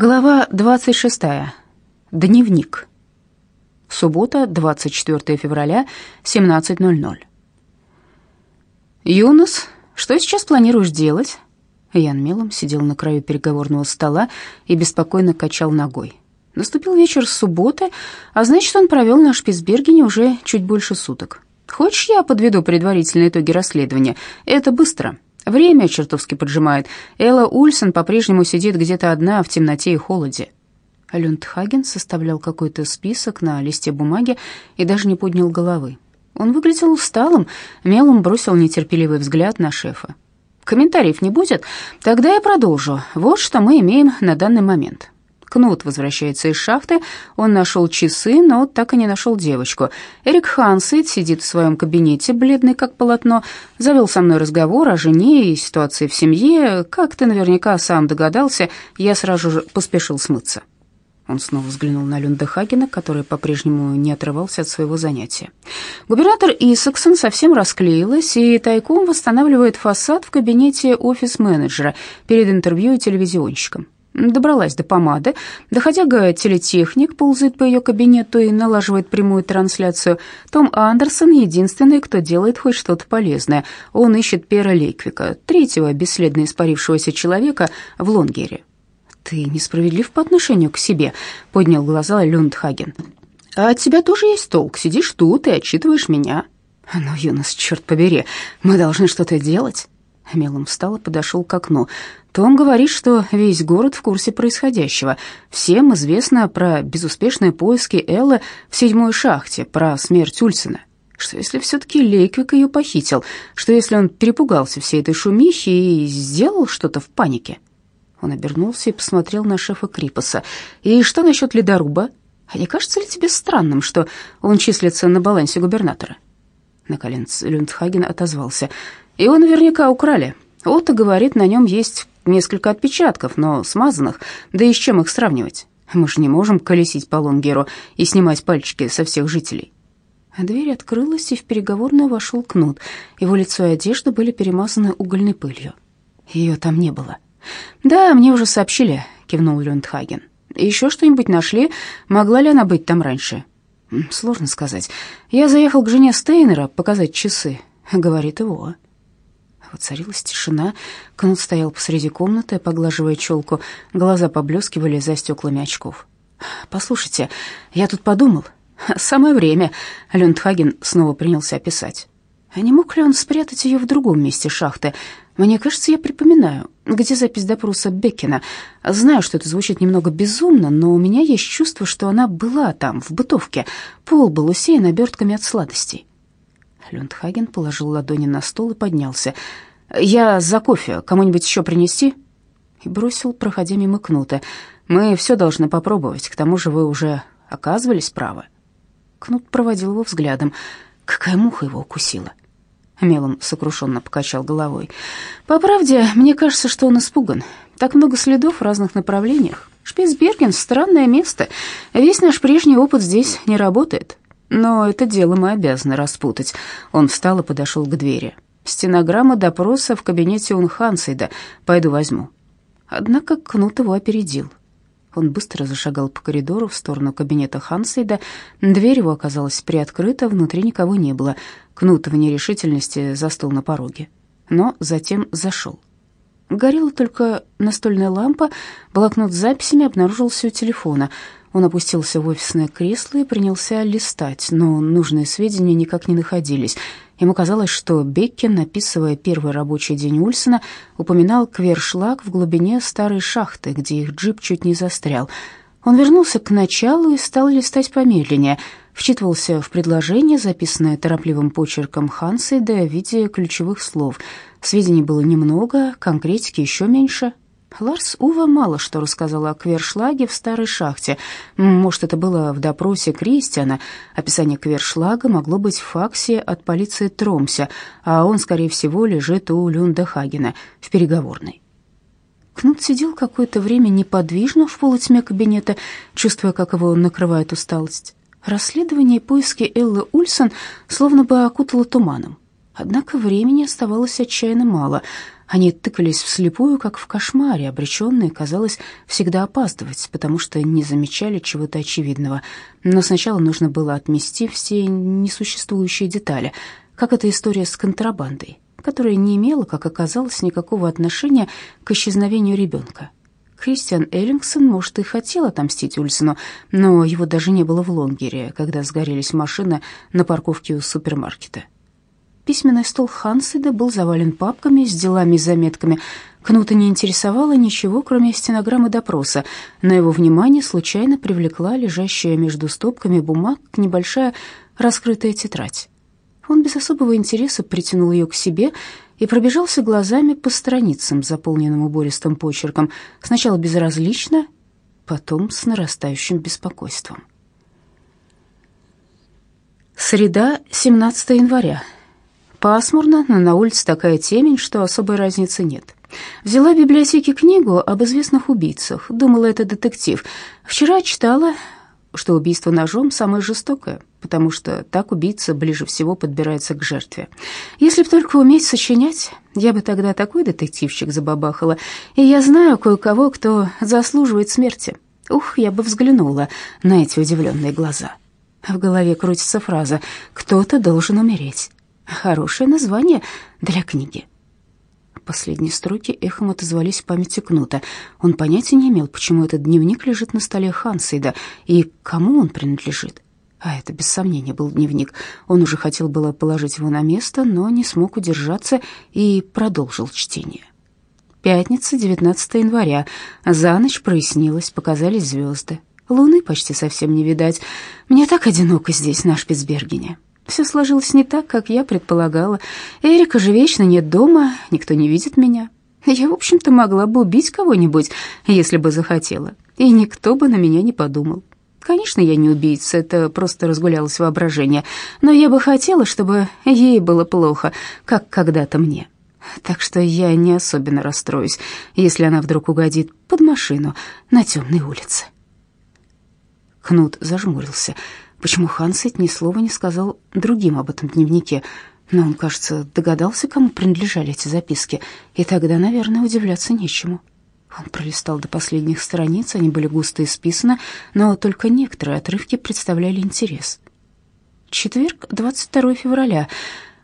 Глава 26. Дневник. Суббота, 24 февраля, 17.00. «Юнос, что сейчас планируешь делать?» Ян Мелом сидел на краю переговорного стола и беспокойно качал ногой. Наступил вечер субботы, а значит, он провел на Шпицбергене уже чуть больше суток. «Хочешь, я подведу предварительные итоги расследования? Это быстро». Время чертовски поджимает. Элла Ульсон по-прежнему сидит где-то одна в темноте и холоде. Люндхаген составлял какой-то список на листе бумаги и даже не поднял головы. Он выглядел усталым, мелом бросил нетерпеливый взгляд на шефа. «Комментариев не будет? Тогда я продолжу. Вот что мы имеем на данный момент. Кнут возвращается из шахты, он нашел часы, но так и не нашел девочку. Эрик Хансейд сидит в своем кабинете, бледный как полотно, завел со мной разговор о жене и ситуации в семье. Как ты наверняка сам догадался, я сразу же поспешил смыться. Он снова взглянул на Люндехагена, который по-прежнему не отрывался от своего занятия. Губернатор Исаксон совсем расклеилась и тайком восстанавливает фасад в кабинете офис-менеджера перед интервью телевизионщиком. Добралась до помады. Доходяга телетехник ползает по ее кабинету и налаживает прямую трансляцию. Том Андерсон — единственный, кто делает хоть что-то полезное. Он ищет Пера Лейквика, третьего бесследно испарившегося человека в Лонгере. «Ты несправедлив по отношению к себе», — поднял глаза Люндхаген. «А от тебя тоже есть толк. Сидишь тут и отчитываешь меня». «Ну, Юнос, черт побери, мы должны что-то делать». Мелом встал и подошел к окну. Том говорит, что весь город в курсе происходящего. Всем известно про безуспешные поиски Эллы в седьмой шахте, про смерть Ульсена. Что если все-таки Лейквик ее похитил? Что если он перепугался всей этой шумихи и сделал что-то в панике? Он обернулся и посмотрел на шефа Крипаса. «И что насчет ледоруба? А не кажется ли тебе странным, что он числится на балансе губернатора?» Наконец Люндхаген отозвался. «Его наверняка украли. Отто говорит, на нем есть несколько отпечатков, но смазанных, да и с чем их сравнивать? Мы же не можем колесить по Лонгеру и снимать пальчики со всех жителей. А дверь открылась, и в переговорную вошел Кнут. Его лицо и одежда были перемазаны угольной пылью. Ее там не было. «Да, мне уже сообщили», — кивнул Люндхаген. «Еще что-нибудь нашли? Могла ли она быть там раньше?» «Сложно сказать. Я заехал к жене Стейнера показать часы», — говорит его. Воцарилась тишина. Кнут стоял посреди комнаты, поглаживая челку. Глаза поблескивали за стеклами очков. «Послушайте, я тут подумал. Самое время». Люндхаген снова принялся описать. А не мог ли он спрятать ее в другом месте шахты? Мне кажется, я припоминаю, где запись допроса Беккена. Знаю, что это звучит немного безумно, но у меня есть чувство, что она была там, в бытовке. Пол был усеян обертками от сладостей. Люндхаген положил ладони на стол и поднялся. «Я за кофе. Кому-нибудь еще принести?» И бросил, проходя мимо Кнута. «Мы все должны попробовать. К тому же вы уже оказывались правы». Кнут проводил его взглядом. Какая муха его укусила? Мелом сокрушенно покачал головой. «По правде, мне кажется, что он испуган. Так много следов в разных направлениях. Шпицберген — странное место. Весь наш прежний опыт здесь не работает. Но это дело мы обязаны распутать. Он встал и подошел к двери. Стенограмма допроса в кабинете у Хансейда. Пойду возьму. Однако Кнут его опередил. Он быстро зашагал по коридору в сторону кабинета Хансейда. Дверь его оказалась приоткрыта, внутри никого не было. Кнут в нерешительности застыл на пороге, но затем зашел. Горела только настольная лампа, блокнот с записями обнаружился у телефона — он опустился в офисное кресло и принялся листать, но нужные сведения никак не находились. Ему казалось, что Беккин, написывая первый рабочий день Ульсона, упоминал квершлаг в глубине старой шахты, где их джип чуть не застрял. Он вернулся к началу и стал листать помедленнее, вчитывался в предложение, записанное торопливым почерком Хансейда в виде ключевых слов. Сведений было немного, конкретики еще меньше, Ларс Ува мало что рассказал о Квершлаге в старой шахте. Может, это было в допросе Кристиана. Описание Квершлага могло быть в факсе от полиции Тромся, а он, скорее всего, лежит у Люнда Хагена в переговорной. Кнут сидел какое-то время неподвижно в полутьме кабинета, чувствуя, как его накрывает усталость. Расследование и поиски Эллы Ульсон словно бы окутало туманом. Однако времени оставалось отчаянно мало — Они тыкались вслепую, как в кошмаре, обреченные, казалось, всегда опаздывать, потому что не замечали чего-то очевидного. Но сначала нужно было отмести все несуществующие детали, как эта история с контрабандой, которая не имела, как оказалось, никакого отношения к исчезновению ребенка. Кристиан Эллингсон, может, и хотел отомстить Ульсону, но его даже не было в Лонгере, когда сгорелись машины на парковке у супермаркета. Письменный стол Хансида был завален папками с делами и заметками. Кнута не интересовало ничего, кроме стенограммы допроса, но его внимание случайно привлекла лежащая между стопками бумаг небольшая раскрытая тетрадь. Он без особого интереса притянул ее к себе и пробежался глазами по страницам, заполненным убористым почерком, сначала безразлично, потом с нарастающим беспокойством. Среда, 17 января. Пасмурно, но на улице такая темень, что особой разницы нет. Взяла в библиотеке книгу об известных убийцах. Думала, это детектив. Вчера читала, что убийство ножом самое жестокое потому что так убийца ближе всего подбирается к жертве. Если б только уметь сочинять, я бы тогда такой детективчик забабахала, и я знаю кое-кого, кто заслуживает смерти. Ух, я бы взглянула на эти удивленные глаза. В голове крутится фраза «Кто-то должен умереть». Хорошее название для книги. Последние строки эхом отозвались в памяти Кнута. Он понятия не имел, почему этот дневник лежит на столе Хансейда и кому он принадлежит. А это, без сомнения, был дневник. Он уже хотел было положить его на место, но не смог удержаться и продолжил чтение. Пятница, 19 января. За ночь прояснилось, показались звезды. Луны почти совсем не видать. Мне так одиноко здесь, на Шпицбергене. Все сложилось не так, как я предполагала. Эрика же вечно нет дома, никто не видит меня. Я, в общем-то, могла бы убить кого-нибудь, если бы захотела, и никто бы на меня не подумал. Конечно, я не убийца, это просто разгулялось воображение, но я бы хотела, чтобы ей было плохо, как когда-то мне. Так что я не особенно расстроюсь, если она вдруг угодит под машину на темной улице. Кнут зажмурился. Почему Хансет ни слова не сказал другим об этом дневнике? Но он, кажется, догадался, кому принадлежали эти записки, и тогда, наверное, удивляться нечему. Он пролистал до последних страниц, они были густо исписаны, но только некоторые отрывки представляли интерес. Четверг, 22 февраля.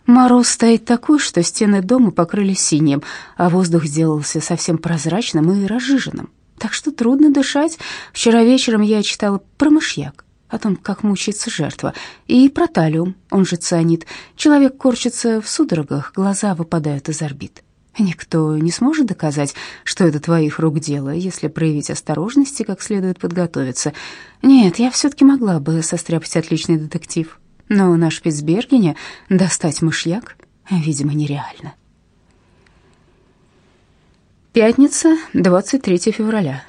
Мороз стоит такой, что стены дома покрылись синим, а воздух сделался совсем прозрачным и разжиженным. Так что трудно дышать. Вчера вечером я читала про мышьяк, о том, как мучается жертва, и про талиум, он же цианид. Человек корчится в судорогах, глаза выпадают из орбит. Никто не сможет доказать, что это твоих рук дело, если проявить осторожность и как следует подготовиться. Нет, я все-таки могла бы состряпать отличный детектив, но на Шпицбергене достать мышьяк, видимо, нереально. Пятница, 23 февраля.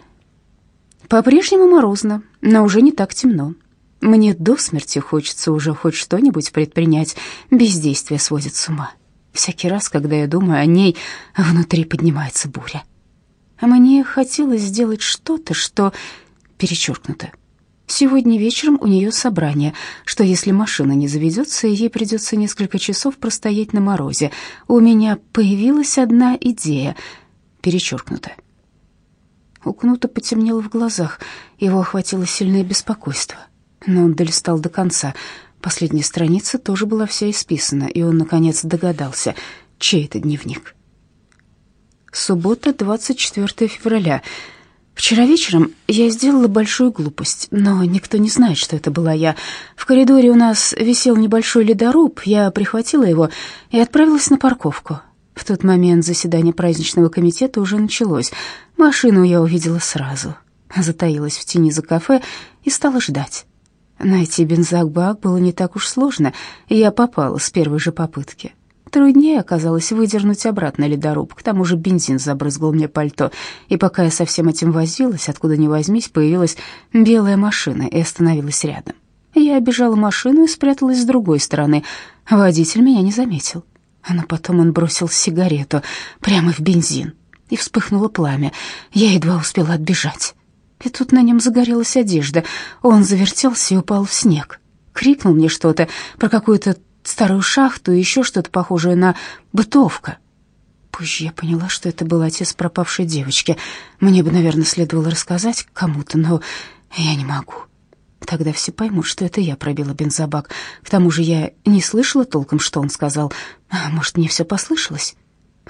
По-прежнему морозно, но уже не так темно. Мне до смерти хочется уже хоть что-нибудь предпринять, бездействие сводит с ума. Всякий раз, когда я думаю о ней, внутри поднимается буря. А мне хотелось сделать что-то, что перечеркнуто. Сегодня вечером у нее собрание, что если машина не заведется, ей придется несколько часов простоять на морозе. У меня появилась одна идея, перечеркнутая. У Кнута потемнело в глазах, его охватило сильное беспокойство. Но он долистал до конца — Последняя страница тоже была вся исписана, и он, наконец, догадался, чей это дневник. Суббота, 24 февраля. Вчера вечером я сделала большую глупость, но никто не знает, что это была я. В коридоре у нас висел небольшой ледоруб, я прихватила его и отправилась на парковку. В тот момент заседание праздничного комитета уже началось. Машину я увидела сразу. Затаилась в тени за кафе и стала ждать. Найти бензобак было не так уж сложно, и я попала с первой же попытки. Труднее оказалось выдернуть обратно ледоруб, к тому же бензин забрызгал мне пальто, и пока я со всем этим возилась, откуда ни возьмись, появилась белая машина и остановилась рядом. Я обежала машину и спряталась с другой стороны. Водитель меня не заметил. Но потом он бросил сигарету прямо в бензин, и вспыхнуло пламя. Я едва успела отбежать. И тут на нем загорелась одежда. Он завертелся и упал в снег. Крикнул мне что-то про какую-то старую шахту и еще что-то похожее на бытовка. Позже я поняла, что это был отец пропавшей девочки. Мне бы, наверное, следовало рассказать кому-то, но я не могу. Тогда все поймут, что это я пробила бензобак. К тому же я не слышала толком, что он сказал. А может, мне все послышалось?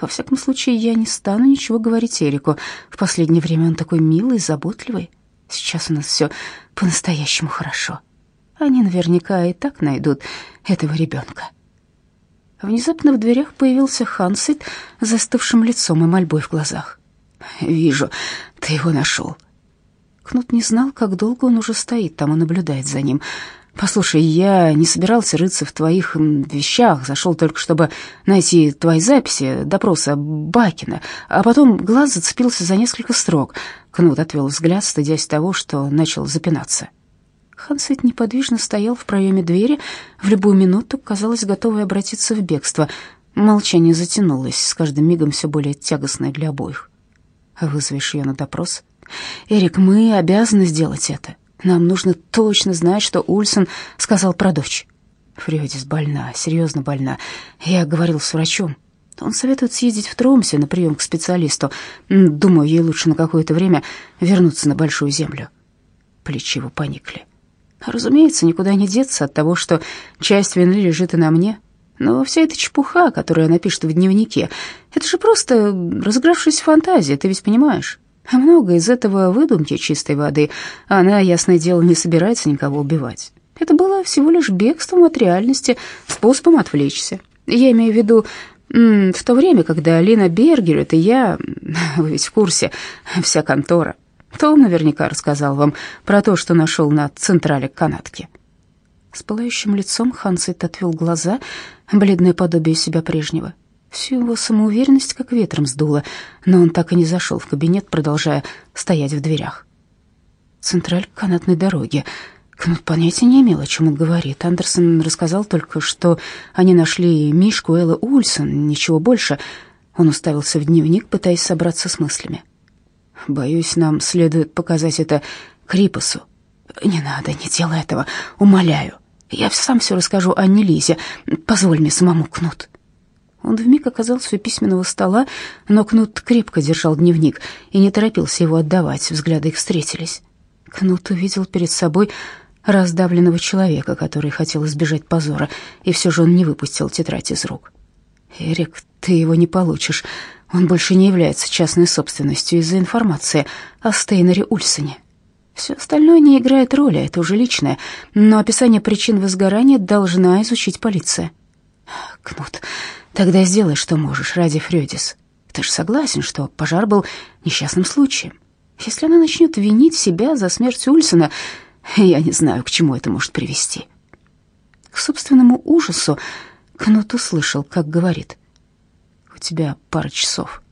Во всяком случае, я не стану ничего говорить Эрику. В последнее время он такой милый, заботливый. Сейчас у нас все по-настоящему хорошо. Они наверняка и так найдут этого ребенка. Внезапно в дверях появился Хансит застывшим лицом и мольбой в глазах. «Вижу, ты его нашел». Кнут не знал, как долго он уже стоит там и наблюдает за ним. «Послушай, я не собирался рыться в твоих вещах, зашел только, чтобы найти твои записи, допроса Бакина, а потом глаз зацепился за несколько строк». Кнут отвел взгляд, стыдясь того, что начал запинаться. Хансет неподвижно стоял в проеме двери, в любую минуту, казалось, готовый обратиться в бегство. Молчание затянулось, с каждым мигом все более тягостное для обоих. «Вызовешь ее на допрос?» «Эрик, мы обязаны сделать это. Нам нужно точно знать, что Ульсон сказал про дочь». Фрёдис больна, серьезно больна. Я говорил с врачом. Он советует съездить в Тромсе на прием к специалисту. Думаю, ей лучше на какое-то время вернуться на Большую Землю. Плечи его поникли. Разумеется, никуда не деться от того, что часть вины лежит и на мне. Но вся эта чепуха, которую она пишет в дневнике, это же просто разыгравшаяся фантазия, ты ведь понимаешь? А много из этого выдумки чистой воды. Она, ясное дело, не собирается никого убивать. Это было всего лишь бегством от реальности, способом отвлечься. Я имею в виду, в то время, когда Алина Бергер, это я, вы ведь в курсе, вся контора, том наверняка рассказал вам про то, что нашел на централе канатки. С пылающим лицом Хансит отвел глаза, бледное подобие себя прежнего. Всю его самоуверенность как ветром сдуло, но он так и не зашел в кабинет, продолжая стоять в дверях. Централь канатной дороги. Кнут понятия не имел, о чем он говорит. Андерсон рассказал только, что они нашли Мишку Элла Ульсон, ничего больше. Он уставился в дневник, пытаясь собраться с мыслями. Боюсь, нам следует показать это Крипосу. Не надо, не делай этого, умоляю. Я сам все расскажу Анне Лизе. Позволь мне самому, Кнут. Он вмиг оказался у письменного стола, но Кнут крепко держал дневник и не торопился его отдавать. Взгляды их встретились. Кнут увидел перед собой раздавленного человека, который хотел избежать позора, и все же он не выпустил тетрадь из рук. «Эрик, ты его не получишь. Он больше не является частной собственностью из-за информации о Стейнере Ульсоне. Все остальное не играет роли, это уже личное, но описание причин возгорания должна изучить полиция. Кнут, тогда сделай, что можешь ради Фрёдис. Ты же согласен, что пожар был несчастным случаем. Если она начнет винить себя за смерть Ульсона, я не знаю, к чему это может привести. К собственному ужасу Кнут услышал, как говорит — у тебя пара часов.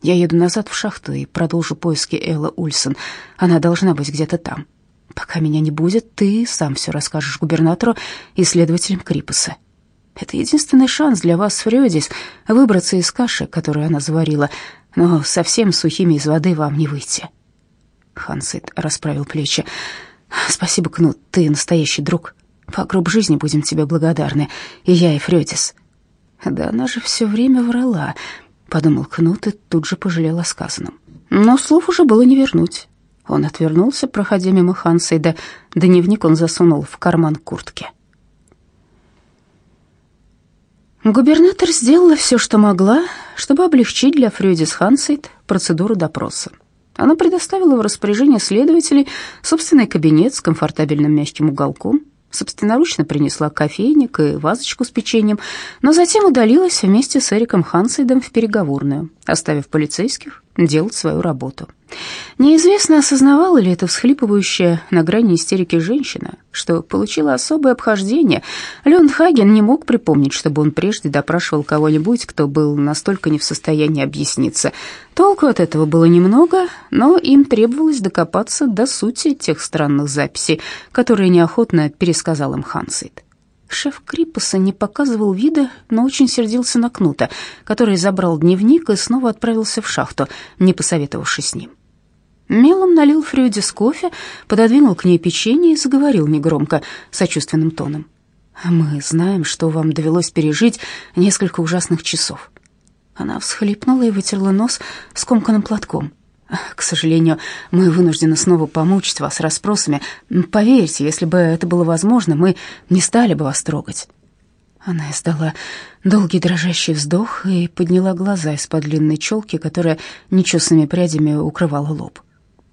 Я еду назад в шахту и продолжу поиски Элла Ульсон. Она должна быть где-то там. Пока меня не будет, ты сам все расскажешь губернатору и следователям Крипаса. Это единственный шанс для вас, Фрёдис, выбраться из каши, которую она заварила, но совсем сухими из воды вам не выйти. Хансит расправил плечи. Спасибо, Кнут, ты настоящий друг. По гроб жизни будем тебе благодарны, и я, и Фрёдис. Да она же все время врала, подумал Кнут и тут же пожалел о сказанном. Но слов уже было не вернуть. Он отвернулся, проходя мимо Хансейда. Дневник он засунул в карман куртки. Губернатор сделала все, что могла, чтобы облегчить для Фрёдис Хансейд процедуру допроса. Она предоставила в распоряжение следователей собственный кабинет с комфортабельным мягким уголком, собственноручно принесла кофейник и вазочку с печеньем, но затем удалилась вместе с Эриком Хансейдом в переговорную, оставив полицейских делать свою работу. Неизвестно, осознавала ли это всхлипывающая на грани истерики женщина, что получила особое обхождение. Леон Хаген не мог припомнить, чтобы он прежде допрашивал кого-нибудь, кто был настолько не в состоянии объясниться. Толку от этого было немного, но им требовалось докопаться до сути тех странных записей, которые неохотно пересказал им Хансейд. Шеф Крипаса не показывал вида, но очень сердился на Кнута, который забрал дневник и снова отправился в шахту, не посоветовавшись с ним. Мелом налил Фрюдис кофе, пододвинул к ней печенье и заговорил негромко, сочувственным тоном. «Мы знаем, что вам довелось пережить несколько ужасных часов. Она всхлипнула и вытерла нос скомканным платком. К сожалению, мы вынуждены снова помучить вас расспросами. Поверьте, если бы это было возможно, мы не стали бы вас трогать. Она издала долгий дрожащий вздох и подняла глаза из-под длинной челки, которая нечесанными прядями укрывала лоб.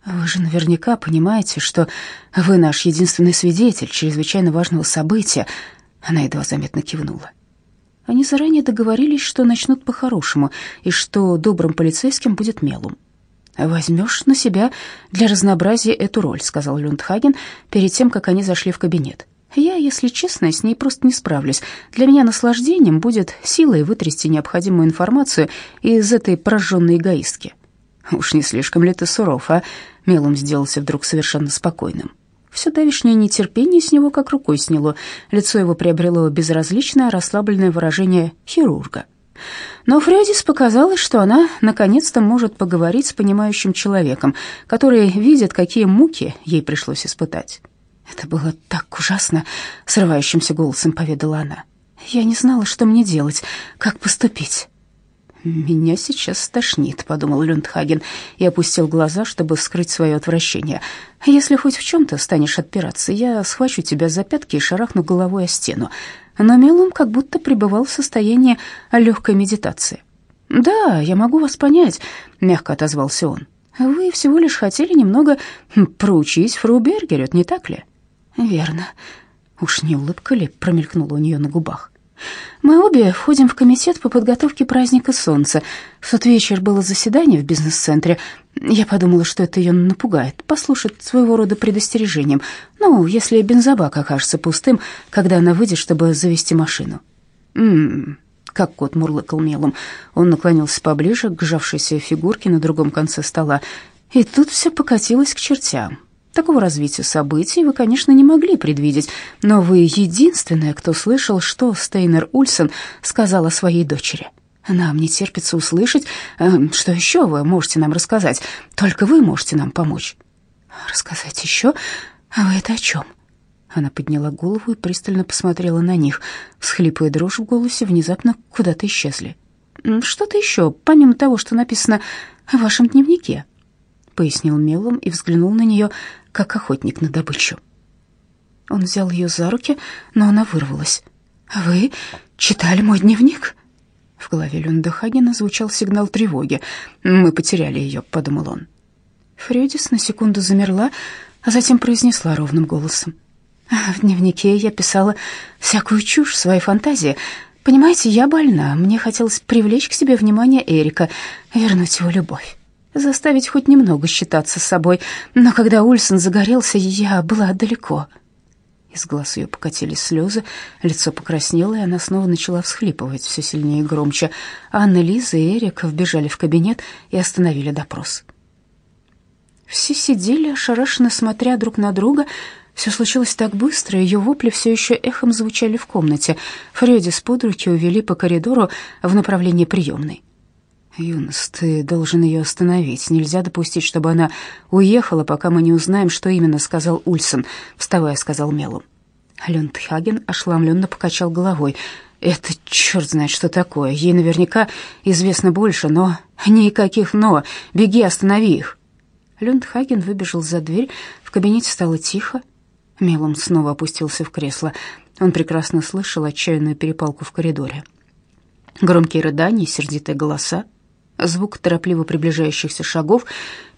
«Вы же наверняка понимаете, что вы наш единственный свидетель чрезвычайно важного события». Она едва заметно кивнула. Они заранее договорились, что начнут по-хорошему, и что добрым полицейским будет Мелум. «Возьмешь на себя для разнообразия эту роль», — сказал Люндхаген перед тем, как они зашли в кабинет. «Я, если честно, с ней просто не справлюсь. Для меня наслаждением будет силой вытрясти необходимую информацию из этой прожженной эгоистки». «Уж не слишком ли ты суров, а?» Мелом сделался вдруг совершенно спокойным. Все давешнее нетерпение с него как рукой сняло. Лицо его приобрело безразличное, расслабленное выражение хирурга. Но Фредис показалось, что она наконец-то может поговорить с понимающим человеком, который видит, какие муки ей пришлось испытать. «Это было так ужасно», — срывающимся голосом поведала она. «Я не знала, что мне делать, как поступить». «Меня сейчас стошнит», — подумал Люндхаген и опустил глаза, чтобы скрыть свое отвращение. «Если хоть в чем-то станешь отпираться, я схвачу тебя за пятки и шарахну головой о стену». Но Мелум как будто пребывал в состоянии легкой медитации. «Да, я могу вас понять», — мягко отозвался он. «Вы всего лишь хотели немного проучить фру Бергерет, не так ли?» «Верно. Уж не улыбка ли промелькнула у нее на губах?» Мы обе входим в комитет по подготовке праздника Солнца. В тот вечер было заседание в бизнес-центре. Я подумала, что это ее напугает, послушать своего рода предостережением. Ну, если бензобак окажется пустым, когда она выйдет, чтобы завести машину. Мм, как кот мурлыкал мелом. Он наклонился поближе к сжавшейся фигурке на другом конце стола. И тут все покатилось к чертям. Такого развития событий вы, конечно, не могли предвидеть, но вы единственная, кто слышал, что Стейнер Ульсен сказала своей дочери. Нам не терпится услышать, э, что еще вы можете нам рассказать. Только вы можете нам помочь. Рассказать еще? А вы это о чем? Она подняла голову и пристально посмотрела на них. Всхлипы и дрожь в голосе внезапно куда-то исчезли. Что-то еще, помимо того, что написано в вашем дневнике, пояснил мелом и взглянул на нее как охотник на добычу. Он взял ее за руки, но она вырвалась. «Вы читали мой дневник?» В голове Люндахагена звучал сигнал тревоги. «Мы потеряли ее», — подумал он. Фредис на секунду замерла, а затем произнесла ровным голосом. «В дневнике я писала всякую чушь, свои фантазии. Понимаете, я больна, мне хотелось привлечь к себе внимание Эрика, вернуть его любовь заставить хоть немного считаться собой, но когда Ульсон загорелся, я была далеко. Из глаз ее покатились слезы, лицо покраснело, и она снова начала всхлипывать все сильнее и громче. Анна, Лиза и Эрик вбежали в кабинет и остановили допрос. Все сидели, ошарашенно смотря друг на друга. Все случилось так быстро, ее вопли все еще эхом звучали в комнате. Фредди с под руки увели по коридору в направлении приемной. «Юнос, ты должен ее остановить. Нельзя допустить, чтобы она уехала, пока мы не узнаем, что именно сказал Ульсон», — вставая, сказал Мелу. Люндхаген ошеломленно покачал головой. «Это черт знает, что такое. Ей наверняка известно больше, но... Никаких «но». Беги, останови их». Люндхаген выбежал за дверь. В кабинете стало тихо. Мелом снова опустился в кресло. Он прекрасно слышал отчаянную перепалку в коридоре. Громкие рыдания, сердитые голоса, звук торопливо приближающихся шагов.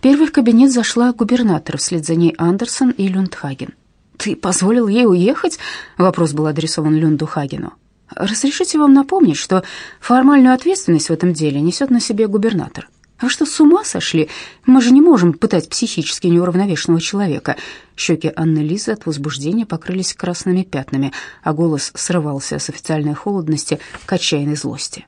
Первой в кабинет зашла губернатор, вслед за ней Андерсон и Люндхаген. «Ты позволил ей уехать?» — вопрос был адресован Люнду Хагену. «Разрешите вам напомнить, что формальную ответственность в этом деле несет на себе губернатор. Вы что, с ума сошли? Мы же не можем пытать психически неуравновешенного человека». Щеки Анны Лизы от возбуждения покрылись красными пятнами, а голос срывался с официальной холодности к отчаянной злости.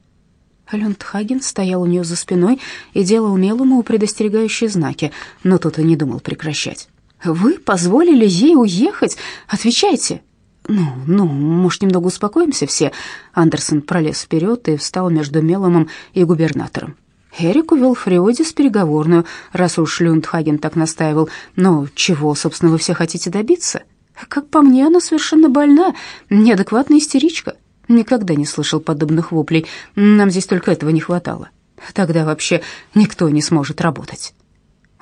Люндхаген стоял у нее за спиной и делал Мелому предостерегающие знаки, но тот и не думал прекращать. «Вы позволили ей уехать? Отвечайте!» «Ну, ну, может, немного успокоимся все?» Андерсон пролез вперед и встал между Меломом и губернатором. Эрик увел Фриодис переговорную, раз уж Люндхаген так настаивал. «Но чего, собственно, вы все хотите добиться?» «Как по мне, она совершенно больна, неадекватная истеричка. Никогда не слышал подобных воплей. Нам здесь только этого не хватало. Тогда вообще никто не сможет работать.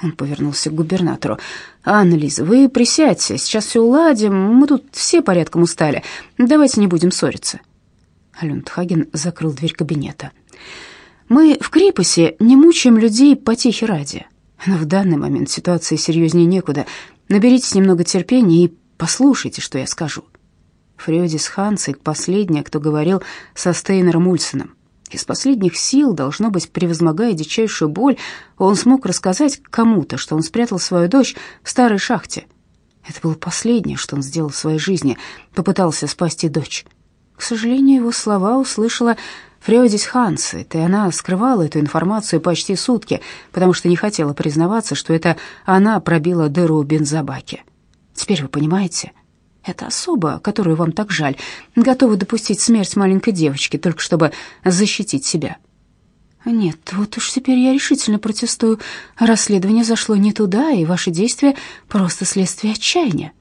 Он повернулся к губернатору. «Анна Лиза, вы присядьте, сейчас все уладим. Мы тут все порядком устали. Давайте не будем ссориться». Люндхаген закрыл дверь кабинета. «Мы в Крипусе не мучаем людей по тихе ради. Но в данный момент ситуация серьезнее некуда. Наберитесь немного терпения и послушайте, что я скажу». Фрёдис Хансик последняя, кто говорил со Стейнером Ульсеном. Из последних сил, должно быть, превозмогая дичайшую боль, он смог рассказать кому-то, что он спрятал свою дочь в старой шахте. Это было последнее, что он сделал в своей жизни, попытался спасти дочь. К сожалению, его слова услышала Фрёдис Хансет, и она скрывала эту информацию почти сутки, потому что не хотела признаваться, что это она пробила дыру в бензобаке. Теперь вы понимаете? Это особа, которую вам так жаль, готова допустить смерть маленькой девочки, только чтобы защитить себя. Нет, вот уж теперь я решительно протестую. Расследование зашло не туда, и ваши действия просто следствие отчаяния.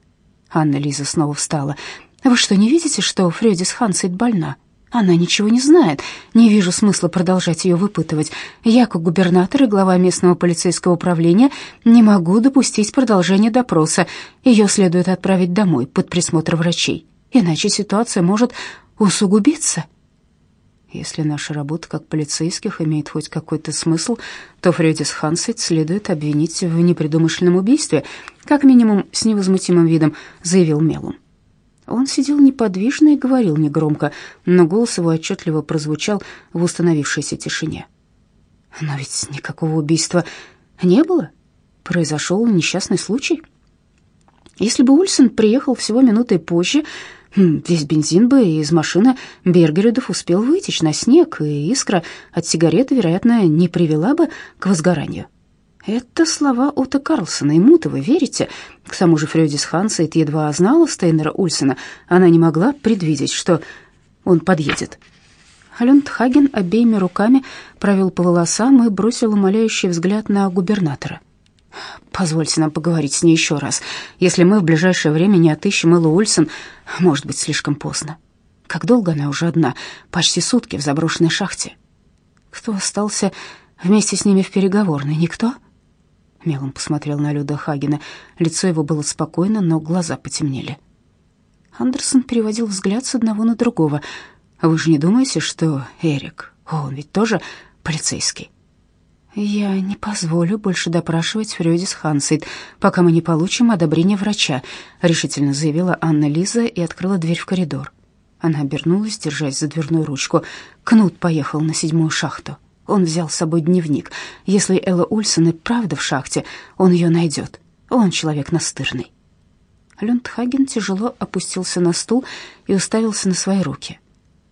Анна Лиза снова встала. Вы что, не видите, что Фредис Хансейд больна? Она ничего не знает. Не вижу смысла продолжать ее выпытывать. Я, как губернатор и глава местного полицейского управления, не могу допустить продолжения допроса. Ее следует отправить домой под присмотр врачей. Иначе ситуация может усугубиться. Если наша работа как полицейских имеет хоть какой-то смысл, то Фредис Хансет следует обвинить в непредумышленном убийстве, как минимум с невозмутимым видом заявил Мелум. Он сидел неподвижно и говорил негромко, но голос его отчетливо прозвучал в установившейся тишине. «Но ведь никакого убийства не было. Произошел несчастный случай. Если бы Ульсен приехал всего минутой позже, хм, весь бензин бы из машины Бергерудов успел вытечь на снег, и искра от сигареты, вероятно, не привела бы к возгоранию. Это слова Отто Карлсона, ему-то вы верите? К тому же Фрёдис Хансейт едва знала Стейнера Ульсена. Она не могла предвидеть, что он подъедет. Хаген обеими руками провел по волосам и бросил умоляющий взгляд на губернатора. «Позвольте нам поговорить с ней еще раз. Если мы в ближайшее время не отыщем Эллу Ульсен, может быть, слишком поздно. Как долго она уже одна? Почти сутки в заброшенной шахте. Кто остался вместе с ними в переговорной? Никто?» Мелом посмотрел на Люда Хагена. Лицо его было спокойно, но глаза потемнели. Андерсон переводил взгляд с одного на другого. «Вы же не думаете, что Эрик, он ведь тоже полицейский?» «Я не позволю больше допрашивать Фрёдис Хансейд, пока мы не получим одобрение врача», — решительно заявила Анна Лиза и открыла дверь в коридор. Она обернулась, держась за дверную ручку. Кнут поехал на седьмую шахту. Он взял с собой дневник. Если Элла Ульсон и правда в шахте, он ее найдет. Он человек настырный. Люндхаген тяжело опустился на стул и уставился на свои руки.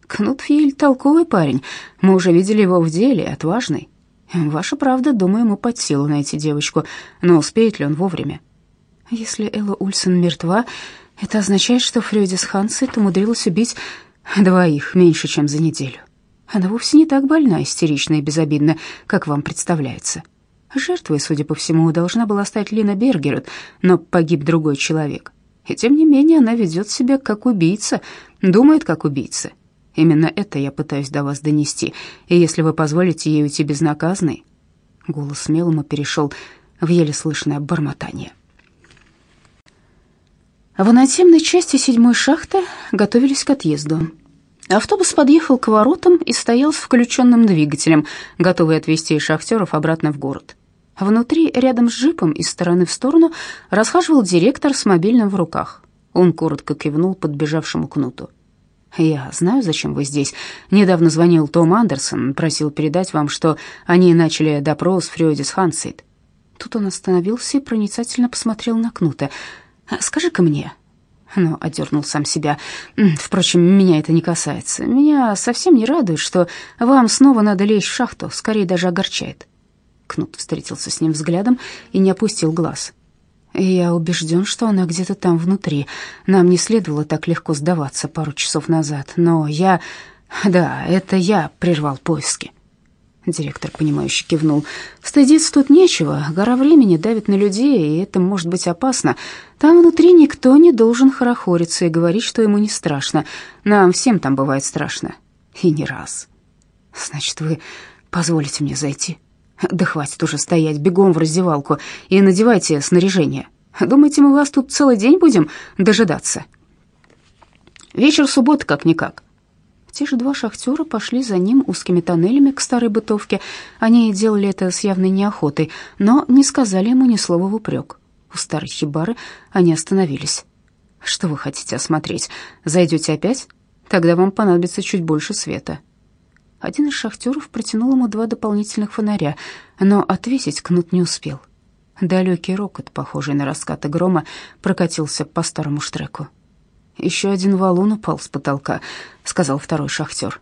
Кнут толковый парень. Мы уже видели его в деле, отважный. Ваша правда, думаю, ему под силу найти девочку, но успеет ли он вовремя? Если Элла Ульсон мертва, это означает, что Фрёдис Хансет умудрилась убить двоих меньше, чем за неделю. Она вовсе не так больна, истерична и безобидна, как вам представляется. Жертвой, судя по всему, должна была стать Лина Бергерет, но погиб другой человек. И тем не менее она ведет себя как убийца, думает как убийца. Именно это я пытаюсь до вас донести, и если вы позволите ей уйти безнаказанной...» Голос Мелома перешел в еле слышное бормотание. В надземной части седьмой шахты готовились к отъезду. Автобус подъехал к воротам и стоял с включенным двигателем, готовый отвезти шахтеров обратно в город. Внутри, рядом с джипом, из стороны в сторону, расхаживал директор с мобильным в руках. Он коротко кивнул подбежавшему кнуту. «Я знаю, зачем вы здесь. Недавно звонил Том Андерсон, просил передать вам, что они начали допрос Фрёдис Хансейд». Тут он остановился и проницательно посмотрел на Кнута. «Скажи-ка мне, но одернул сам себя. Впрочем, меня это не касается. Меня совсем не радует, что вам снова надо лезть в шахту, скорее даже огорчает. Кнут встретился с ним взглядом и не опустил глаз. Я убежден, что она где-то там внутри. Нам не следовало так легко сдаваться пару часов назад, но я... Да, это я прервал поиски. Директор, понимающе кивнул. «Стыдиться тут нечего. Гора времени давит на людей, и это может быть опасно. Там внутри никто не должен хорохориться и говорить, что ему не страшно. Нам всем там бывает страшно. И не раз. Значит, вы позволите мне зайти? Да хватит уже стоять, бегом в раздевалку и надевайте снаряжение. Думаете, мы вас тут целый день будем дожидаться?» Вечер субботы как-никак. Те же два шахтера пошли за ним узкими тоннелями к старой бытовке. Они делали это с явной неохотой, но не сказали ему ни слова в упрек. У старой хибары они остановились. «Что вы хотите осмотреть? Зайдете опять? Тогда вам понадобится чуть больше света». Один из шахтеров протянул ему два дополнительных фонаря, но ответить Кнут не успел. Далекий рокот, похожий на раскаты грома, прокатился по старому штреку. Еще один валун упал с потолка», — сказал второй шахтер.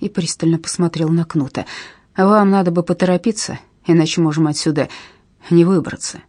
И пристально посмотрел на Кнута. «Вам надо бы поторопиться, иначе можем отсюда не выбраться».